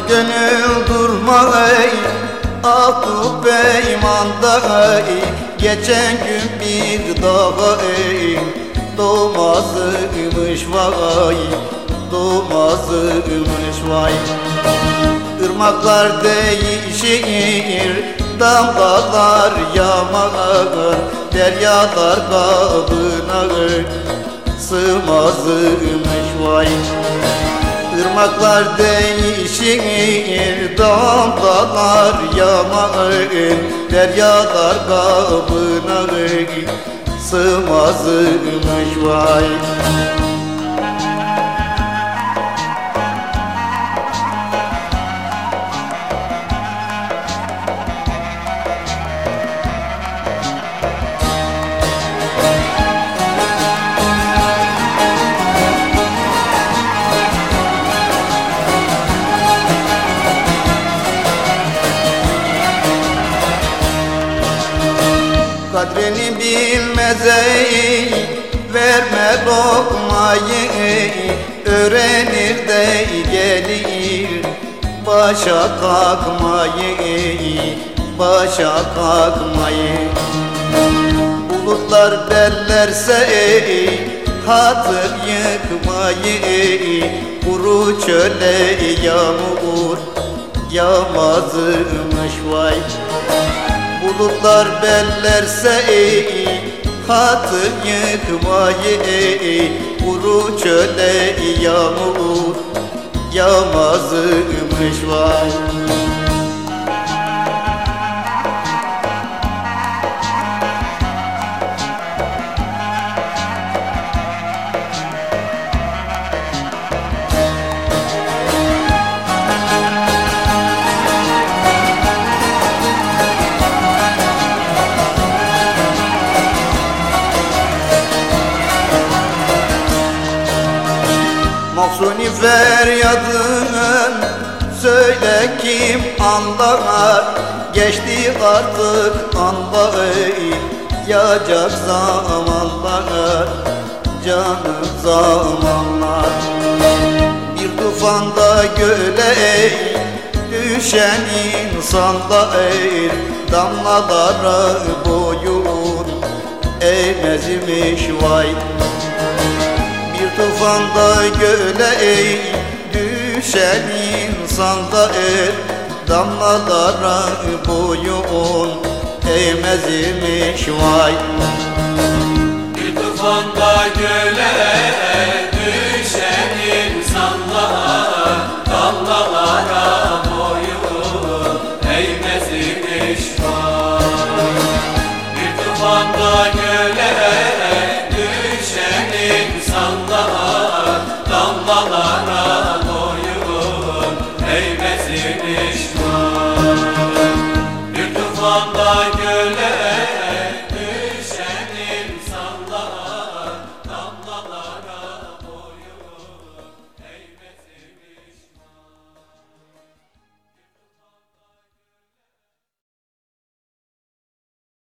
gönül durma ey Aklı peymanda ey Geçen gün bir dağa ey Doğmazmış vay Doğmazmış vay. Irmaklar değişir Damlalar yağar Deryalar kabına Sığmazmış vay Irmaklar değişir Damlalar yağar Deryalar kabına Sığmazmış vay Kadrini bilmez ey Verme lokmayı ey Öğrenir de gelir. Başa kalkmayı ey Başa kalkmayı. Bulutlar bellerse ey Hatır yıkmayı ey Kuru çöle yağmur Yağmazmış vay Bulutlar bellerse ey Hatır yıkmayı ey Kuru çöle yağmur Yağmazmış vay Mahsuni feryadın Söyle kim anlar? Geçti artık anlar Yağacak zamanlar Canım zamanlar. Bir tufanda göle Düşen insanlar Damlalara boyun Eğmezmiş vay tufanda göle ey Düşen insanda er. Damlalara boyun Eğmezmiş vay. Bir tufanda göle düşen insanlar Damlalara boyun eğmezmiş var Bir tufanda göle